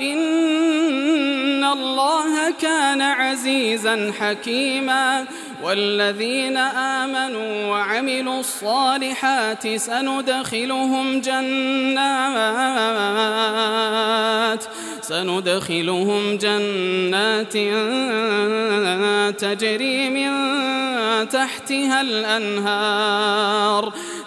إن الله كان عزيزا حكيما. والذين آمنوا وعملوا الصالحات سندخلهم جنات سندخلهم جنات تجري من تحتها الأنهار.